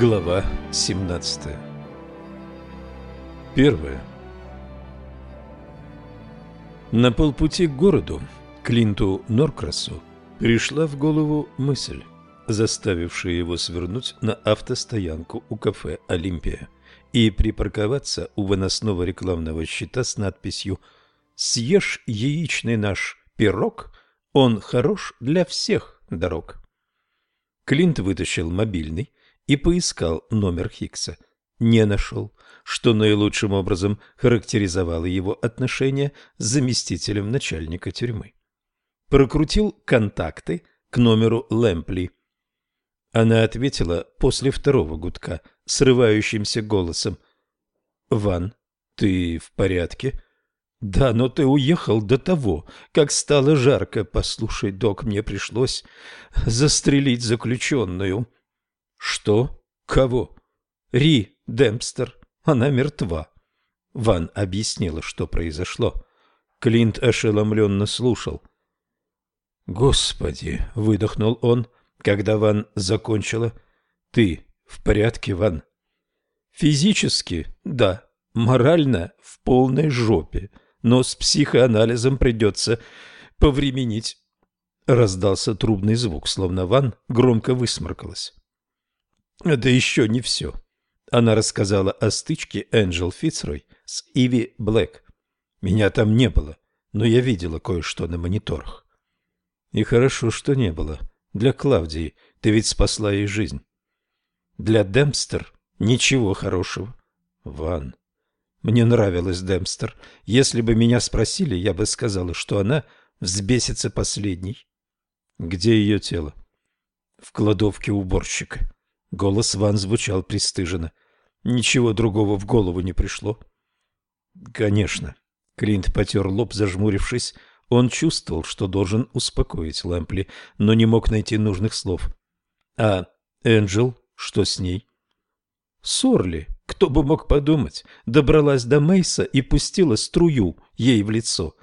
Глава 17 Первое На полпути к городу, Клинту Норкрасу, пришла в голову мысль, заставившая его свернуть на автостоянку у кафе «Олимпия» и припарковаться у выносного рекламного щита с надписью «Съешь яичный наш пирог, он хорош для всех дорог». Клинт вытащил мобильный и поискал номер Хиггса. Не нашел, что наилучшим образом характеризовало его отношения с заместителем начальника тюрьмы. Прокрутил контакты к номеру Лэмпли. Она ответила после второго гудка срывающимся голосом. «Ван, ты в порядке?» «Да, но ты уехал до того, как стало жарко. Послушай, док, мне пришлось застрелить заключенную». «Что? Кого?» «Ри Демпстер. Она мертва». Ван объяснила, что произошло. Клинт ошеломленно слушал. «Господи!» — выдохнул он, когда Ван закончила. «Ты в порядке, Ван?» «Физически, да. Морально в полной жопе. Но с психоанализом придется повременить». Раздался трубный звук, словно Ван громко высморкалась. Это еще не все. Она рассказала о стычке Энджел Фицрой с Иви Блэк. Меня там не было, но я видела кое-что на мониторах. И хорошо, что не было. Для Клавдии ты ведь спасла ей жизнь. Для Демпстер ничего хорошего. Ван. Мне нравилась Демпстер. Если бы меня спросили, я бы сказала, что она взбесится последней. Где ее тело? В кладовке уборщика. Голос Ван звучал пристыженно. Ничего другого в голову не пришло. Конечно. Клинт потер лоб, зажмурившись. Он чувствовал, что должен успокоить Лэмпли, но не мог найти нужных слов. А Энджел, что с ней? Сорли, кто бы мог подумать, добралась до Мейса и пустила струю ей в лицо.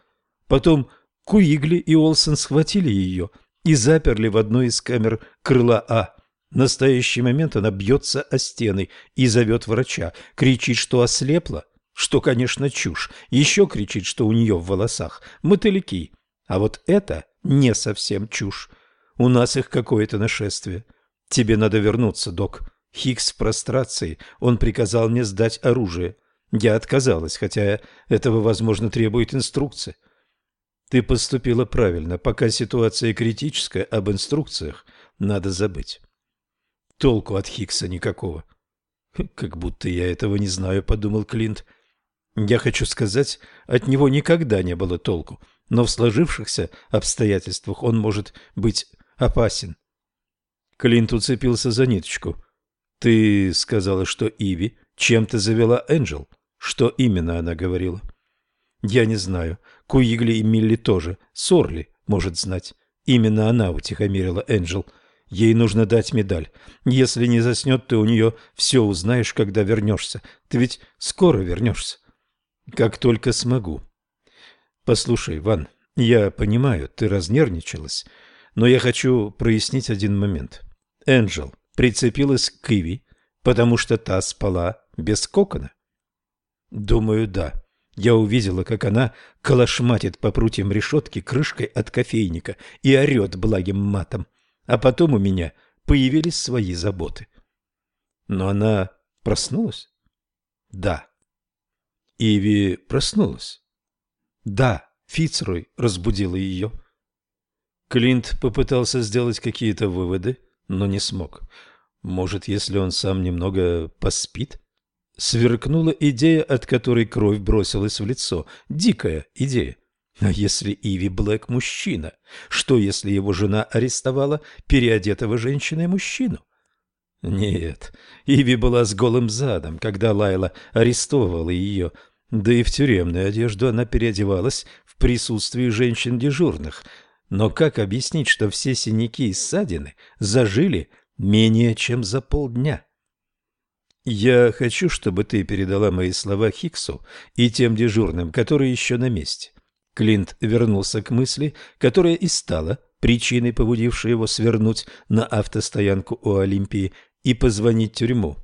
Потом Куигли и Олсен схватили ее и заперли в одной из камер крыла А. В настоящий момент она бьется о стены и зовет врача, кричит, что ослепла, что, конечно, чушь, еще кричит, что у нее в волосах мотыльки. А вот это не совсем чушь. У нас их какое-то нашествие. Тебе надо вернуться, док. Хикс в прострации. Он приказал мне сдать оружие. Я отказалась, хотя этого, возможно, требует инструкция. Ты поступила правильно. Пока ситуация критическая, об инструкциях надо забыть. Толку от Хикса никакого. Как будто я этого не знаю, подумал Клинт. Я хочу сказать, от него никогда не было толку, но в сложившихся обстоятельствах он может быть опасен. Клинт уцепился за ниточку. Ты сказала, что Иви чем-то завела Энджел. Что именно она говорила? Я не знаю. Куигли и Милли тоже. Сорли может знать. Именно она утихомирила Энджел. Ей нужно дать медаль. Если не заснет, ты у нее все узнаешь, когда вернешься. Ты ведь скоро вернешься. Как только смогу. Послушай, Ван, я понимаю, ты разнервничалась, но я хочу прояснить один момент. Энджел прицепилась к Иви, потому что та спала без кокона? Думаю, да. Я увидела, как она колошматит по прутьям решетки крышкой от кофейника и орет благим матом. А потом у меня появились свои заботы. Но она проснулась? Да. Иви проснулась? Да, Фицрой разбудила ее. Клинт попытался сделать какие-то выводы, но не смог. Может, если он сам немного поспит? Сверкнула идея, от которой кровь бросилась в лицо. Дикая идея. А если Иви Блэк мужчина? Что, если его жена арестовала переодетого женщиной мужчину? Нет, Иви была с голым задом, когда Лайла арестовывала ее, да и в тюремную одежду она переодевалась в присутствии женщин дежурных. Но как объяснить, что все синяки и ссадины зажили менее чем за полдня? Я хочу, чтобы ты передала мои слова Хиксу и тем дежурным, которые еще на месте. Клинт вернулся к мысли, которая и стала причиной, побудившей его свернуть на автостоянку у Олимпии, и позвонить в тюрьму.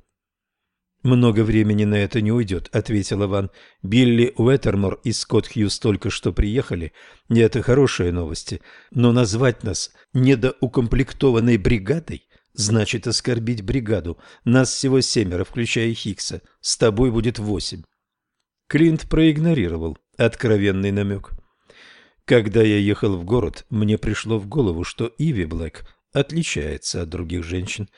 «Много времени на это не уйдет», — ответила Ван. «Билли Уэттермор и Скотт Хьюз только что приехали, и это хорошие новости. Но назвать нас недоукомплектованной бригадой значит оскорбить бригаду. Нас всего семеро, включая Хикса. С тобой будет восемь». Клинт проигнорировал откровенный намек. Когда я ехал в город, мне пришло в голову, что Иви Блэк отличается от других женщин.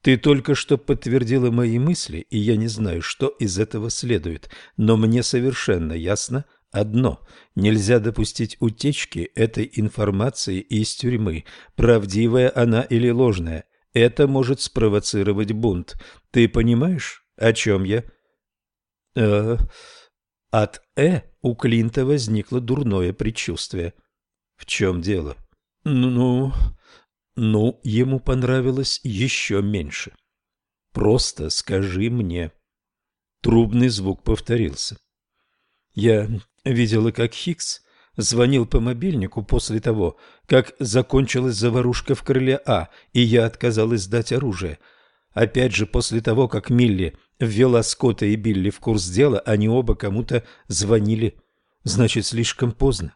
Ты только что подтвердила мои мысли, и я не знаю, что из этого следует, но мне совершенно ясно одно – нельзя допустить утечки этой информации из тюрьмы, правдивая она или ложная. Это может спровоцировать бунт. Ты понимаешь, о чем я? Э, от «э» у Клинта возникло дурное предчувствие. В чем дело? Ну, ну, ему понравилось еще меньше. Просто скажи мне. Трубный звук повторился. Я видела, как Хикс звонил по мобильнику после того, как закончилась заварушка в крыле А, и я отказалась сдать оружие. Опять же, после того, как Милли ввела Скотта и Билли в курс дела, они оба кому-то звонили. Значит, слишком поздно.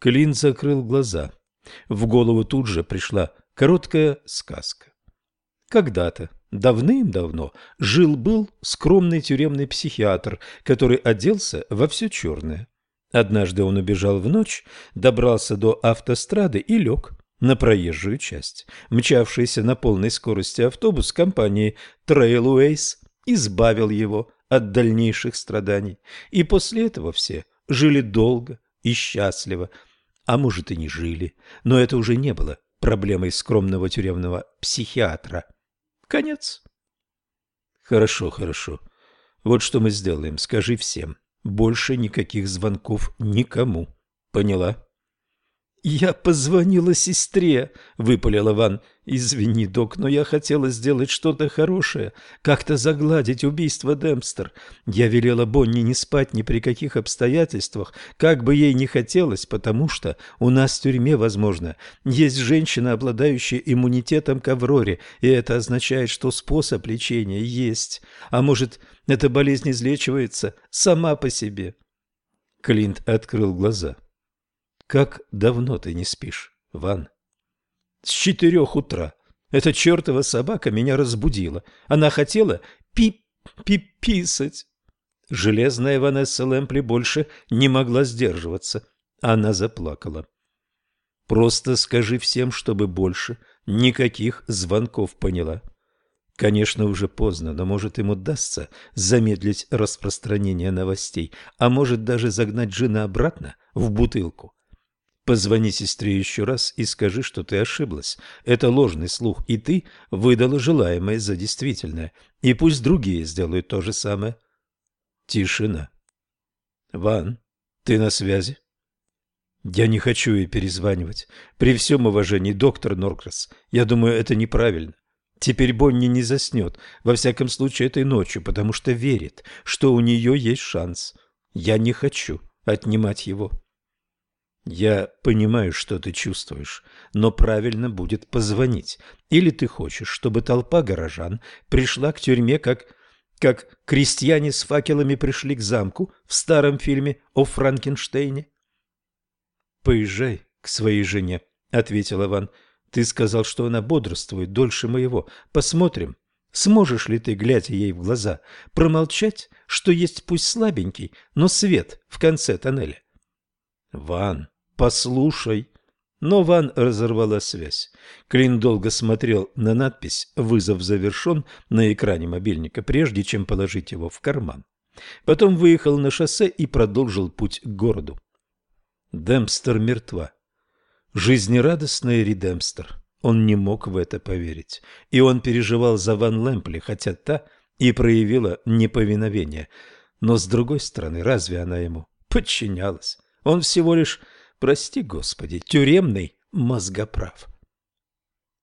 Клин закрыл глаза. В голову тут же пришла короткая сказка. Когда-то, давным-давно, жил-был скромный тюремный психиатр, который оделся во все черное. Однажды он убежал в ночь, добрался до автострады и лег на проезжую часть. Мчавшийся на полной скорости автобус компании Trailways избавил его от дальнейших страданий. И после этого все жили долго и счастливо, а может и не жили, но это уже не было проблемой скромного тюремного психиатра. Конец. Хорошо, хорошо. Вот что мы сделаем. Скажи всем. Больше никаких звонков никому. Поняла? «Я позвонила сестре», — выпалила Ван. «Извини, док, но я хотела сделать что-то хорошее, как-то загладить убийство Демпстер. Я велела Бонни не спать ни при каких обстоятельствах, как бы ей ни хотелось, потому что у нас в тюрьме, возможно, есть женщина, обладающая иммунитетом к Авроре, и это означает, что способ лечения есть. А может, эта болезнь излечивается сама по себе?» Клинт открыл глаза. Как давно ты не спишь, Ван? С четырех утра. Эта чертова собака меня разбудила. Она хотела пи-пи-писать. Железная Ванесса Лэмпли больше не могла сдерживаться. Она заплакала. Просто скажи всем, чтобы больше никаких звонков поняла. Конечно, уже поздно, но может им удастся замедлить распространение новостей, а может даже загнать Джина обратно в бутылку. Позвони сестре еще раз и скажи, что ты ошиблась. Это ложный слух, и ты выдала желаемое за действительное. И пусть другие сделают то же самое. Тишина. Ван, ты на связи? Я не хочу ей перезванивать. При всем уважении, доктор Норкрас, я думаю, это неправильно. Теперь Бонни не заснет, во всяком случае этой ночью, потому что верит, что у нее есть шанс. Я не хочу отнимать его. Я понимаю, что ты чувствуешь, но правильно будет позвонить. Или ты хочешь, чтобы толпа горожан пришла к тюрьме, как, как крестьяне с факелами пришли к замку в старом фильме о Франкенштейне? Поезжай к своей жене, ответил Иван. Ты сказал, что она бодрствует дольше моего. Посмотрим, сможешь ли ты, глядя ей в глаза, промолчать, что есть пусть слабенький, но свет в конце тоннеля. Ван, послушай». Но Ван разорвала связь. Клин долго смотрел на надпись «Вызов завершен» на экране мобильника, прежде чем положить его в карман. Потом выехал на шоссе и продолжил путь к городу. Демпстер мертва. Жизнерадостная Редемстер. Он не мог в это поверить. И он переживал за Ван Лэмпли, хотя та и проявила неповиновение. Но, с другой стороны, разве она ему подчинялась? Он всего лишь прости господи, тюремный мозгоправ.